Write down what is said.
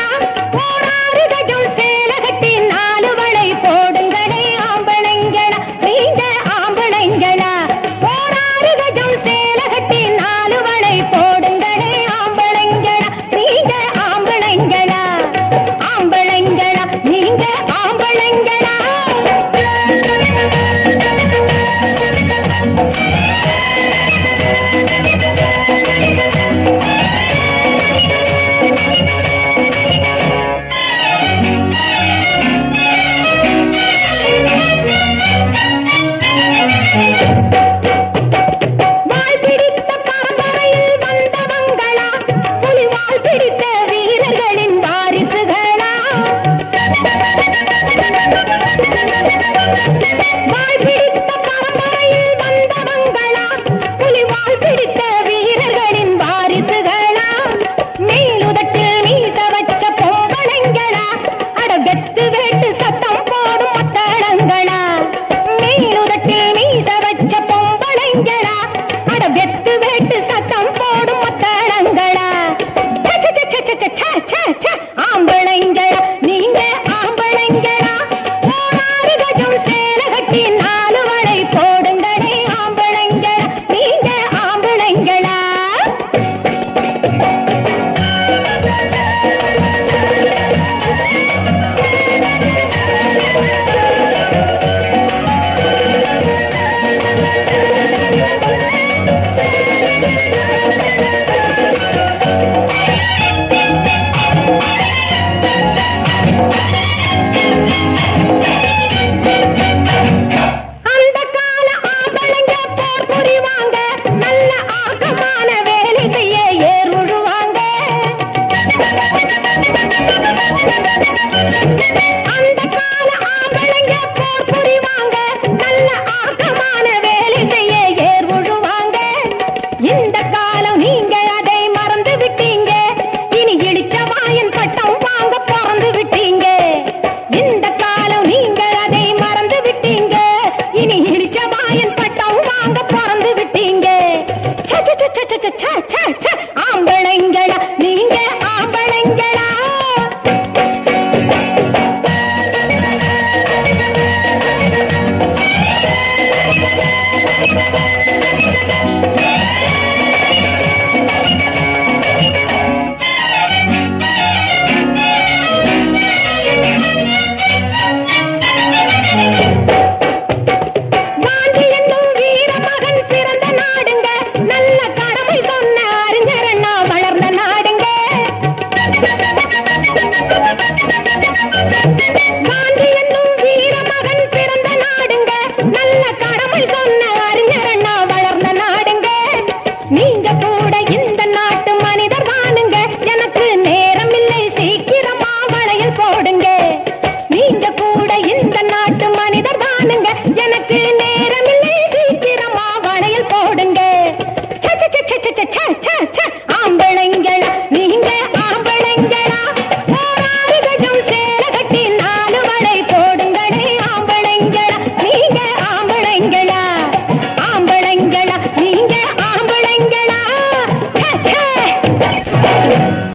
Yeah.